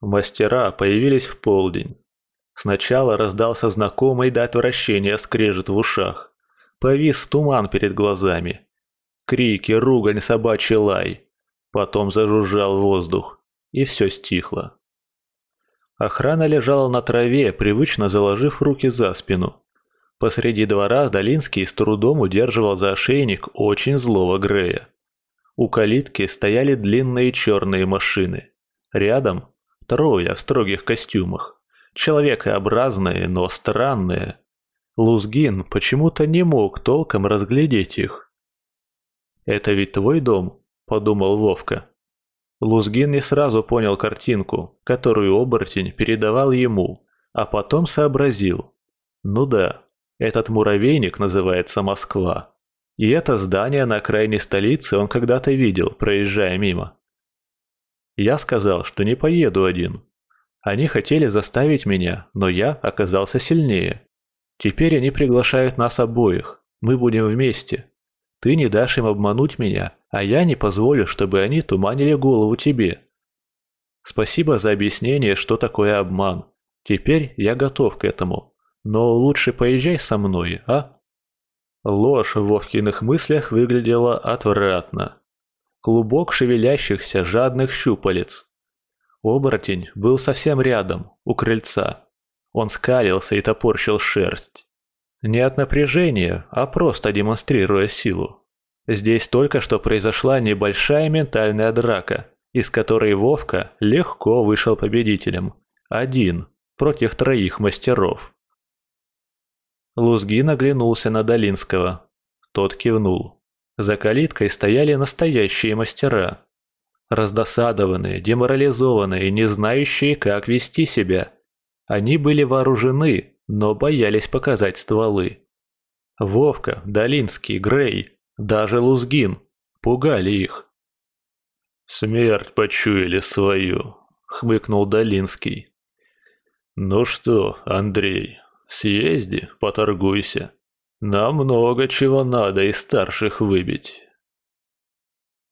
Мастера появились в полдень. Сначала раздался знакомый до отвращения скрежет в ушах. Повис туман перед глазами. Крики, ругань, собачий лай. Потом зажужжал воздух, и все стихло. Охрана лежала на траве, привычно заложив руки за спину. Посреди двора Долинский с трудом удерживал за ошейник очень злого Грея. У калитки стояли длинные черные машины. Рядом трое в строгих костюмах. Человекообразные, но странные. Лузгин почему-то не мог толком разглядеть их. «Это ведь твой дом?» – подумал Вовка. Лузгин не сразу понял картинку, которую оборотень передавал ему, а потом сообразил. Ну да, этот муравейник называется Москва. И это здание на окраине столицы он когда-то видел, проезжая мимо. Я сказал, что не поеду один. Они хотели заставить меня, но я оказался сильнее. Теперь они приглашают нас обоих. Мы будем вместе. Ты не дашь им обмануть меня, а я не позволю, чтобы они туманили голову тебе. Спасибо за объяснение, что такое обман. Теперь я готов к этому. Но лучше поезжай со мной, а? Ложь в Вовкиных мыслях выглядела отвратно. Клубок шевелящихся жадных щупалец. Оборотень был совсем рядом, у крыльца. Он скалился и топорщил шерсть. Не от напряжения, а просто демонстрируя силу. Здесь только что произошла небольшая ментальная драка, из которой Вовка легко вышел победителем. Один против троих мастеров. Лузгин оглянулся на Долинского. Тот кивнул. За калиткой стояли настоящие мастера. Раздосадованные, деморализованные, не знающие, как вести себя. Они были вооружены, но боялись показать стволы. Вовка, Долинский, Грей, даже Лузгин пугали их. «Смерть почуяли свою», — хмыкнул Долинский. «Ну что, Андрей, съезди, поторгуйся. Нам много чего надо из старших выбить».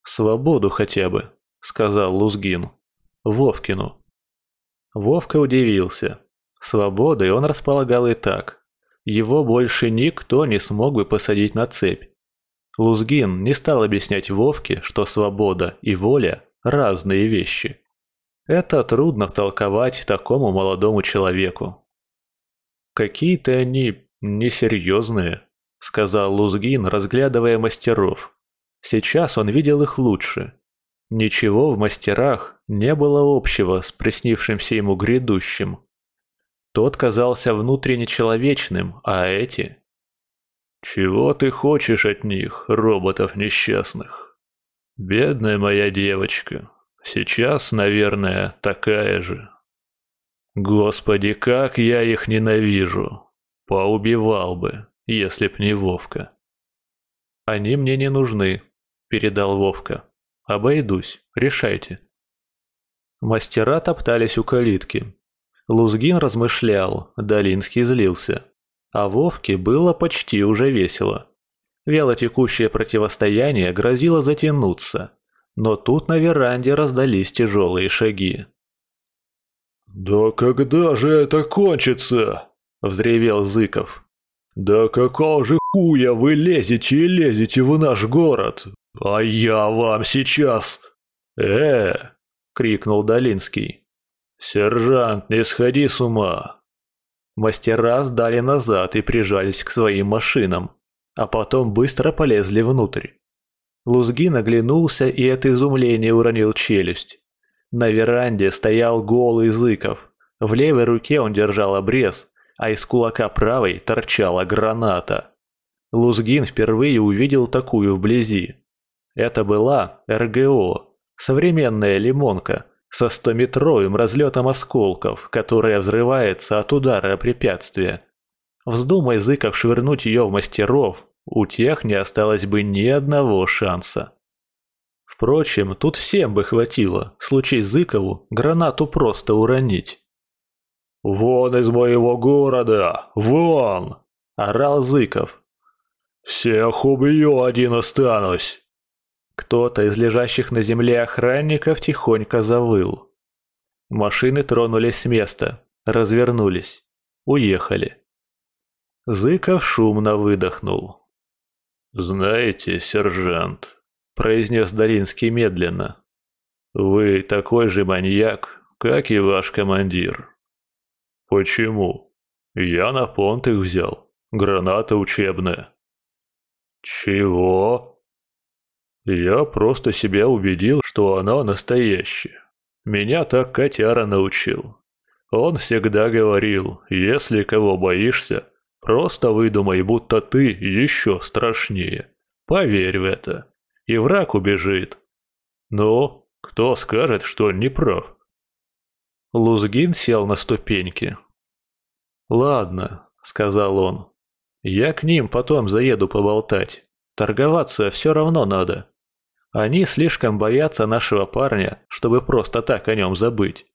«Свободу хотя бы», — сказал Лузгин. «Вовкину». Вовка удивился. Свободой он располагал и так. Его больше никто не смог бы посадить на цепь. Лузгин не стал объяснять Вовке, что свобода и воля – разные вещи. Это трудно толковать такому молодому человеку. «Какие-то они несерьезные», – сказал Лузгин, разглядывая мастеров. Сейчас он видел их лучше. Ничего в мастерах не было общего с приснившимся ему грядущим. Тот казался внутренне человечным, а эти... «Чего ты хочешь от них, роботов несчастных? Бедная моя девочка, сейчас, наверное, такая же. Господи, как я их ненавижу! Поубивал бы, если б не Вовка». «Они мне не нужны», — передал Вовка. «Обойдусь, решайте». Мастера топтались у калитки, Лузгин размышлял, Долинский злился. А Вовке было почти уже весело. Вялотекущее противостояние грозило затянуться. Но тут на веранде раздались тяжелые шаги. «Да когда же это кончится?» – взревел Зыков. «Да какого же хуя вы лезете и лезете в наш город? А я вам сейчас...» «Э!» – крикнул Долинский. «Сержант, не сходи с ума!» Мастера сдали назад и прижались к своим машинам, а потом быстро полезли внутрь. Лузгин оглянулся и от изумления уронил челюсть. На веранде стоял голый Зыков. В левой руке он держал обрез, а из кулака правой торчала граната. Лузгин впервые увидел такую вблизи. Это была РГО, современная лимонка, со стометровым разлетом осколков, которая взрывается от удара о препятствие. Вздумай Зыков швырнуть ее в мастеров, у тех не осталось бы ни одного шанса. Впрочем, тут всем бы хватило, случай Зыкову, гранату просто уронить. «Вон из моего города! Вон!» – орал Зыков. «Всех убью, один останусь!» Кто-то из лежащих на земле охранников тихонько завыл. Машины тронулись с места, развернулись, уехали. Зыков шумно выдохнул. «Знаете, сержант», — произнес Даринский медленно, — «вы такой же маньяк, как и ваш командир». «Почему? Я на понт их взял. Граната учебная». «Чего?» «Я просто себя убедил, что она настоящая. Меня так котяра научил. Он всегда говорил, если кого боишься, просто выдумай, будто ты еще страшнее. Поверь в это. И враг убежит. Ну, кто скажет, что не прав?» Лузгин сел на ступеньки. «Ладно», — сказал он. «Я к ним потом заеду поболтать. Торговаться все равно надо. Они слишком боятся нашего парня, чтобы просто так о нем забыть.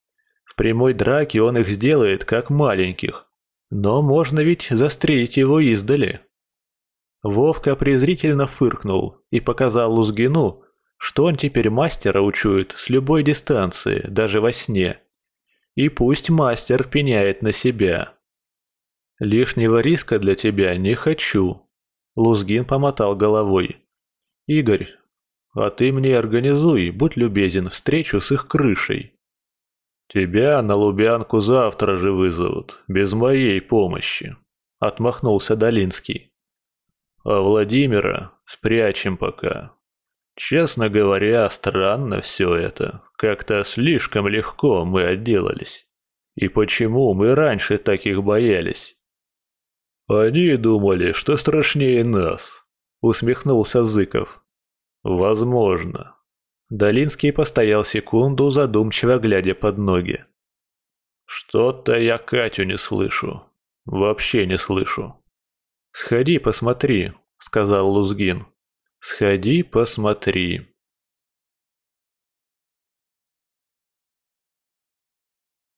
В прямой драке он их сделает, как маленьких. Но можно ведь застрелить его издали». Вовка презрительно фыркнул и показал Лузгину, что он теперь мастера учует с любой дистанции, даже во сне. И пусть мастер пеняет на себя. Лишнего риска для тебя не хочу. Лузгин помотал головой. Игорь, а ты мне организуй, будь любезен, встречу с их крышей. Тебя на Лубянку завтра же вызовут, без моей помощи. Отмахнулся Долинский. А Владимира спрячем пока. Честно говоря, странно все это. Как-то слишком легко мы отделались. И почему мы раньше таких боялись? Они думали, что страшнее нас, усмехнулся Зыков. Возможно. Долинский постоял секунду, задумчиво глядя под ноги. Что-то я Катю не слышу. Вообще не слышу. Сходи, посмотри, сказал Лузгин. Сходи, посмотри.